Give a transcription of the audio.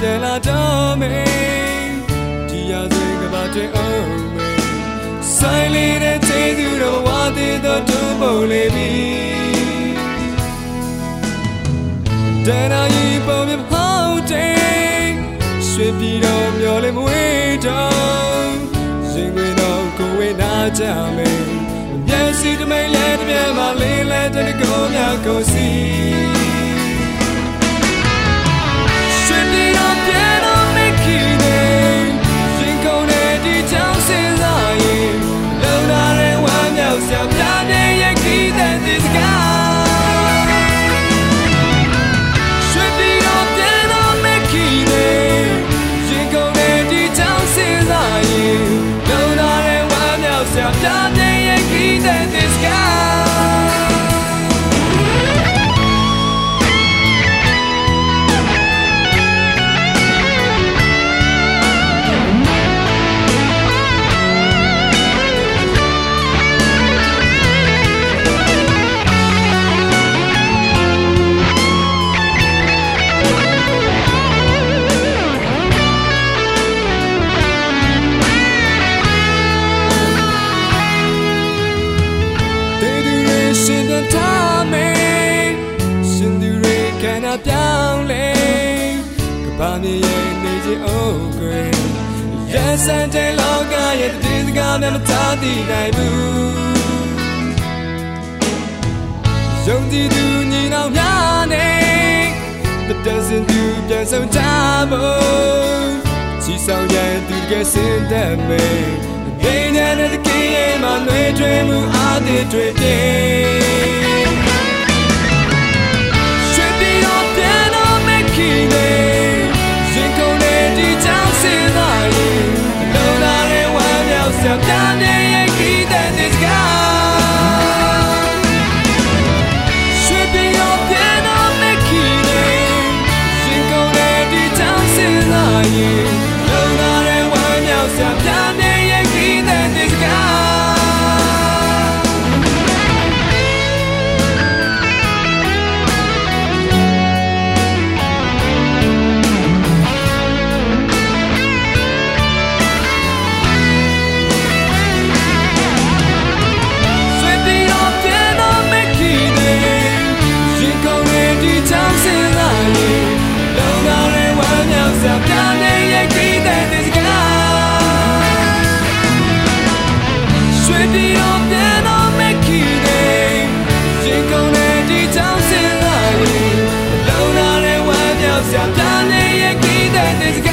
ပြန်လာတော့မယ်ဒီရစေကဘာတွေအောင်မယ်ဆိုင်လေးတဲ့ကျေးဇူးတော်ဝါသေးတော့တူပုံလေးပြီတန်ရာကြီးပုံပြဖောက်တဲ့ရွှေပြည်တော်မျော်လင့်မွေးတော့ရင်ခွေတော့ကိုဝေးနာကြမယ်မျက်စိတမိန်လဲတပြဲမှာလေးလဲတဲ့ကိုမြကိုစီ မ်းမြောက်စရာပြ တွေကဏ္ဍပြောင်းလဲကပ္ပမြေရဲ့နေချင်းအုပ်ကွယ်ရက်စံတဲ့လောကရဲ့တည်စကားနဲ့မသားတည်နိုင်ဘူးယုံကြည်သူညီနောင်များနဲ့တတစင်သူပြန်ဆောင်ကြဖို့ချီဆောင်ရန်သူတကယ်စင်တတ်မယ်နေနေတဲ့တကယ်ရဲ့မနှွေးထွေးမှုအားတွေတွေ့တယ် Sometimes they get that this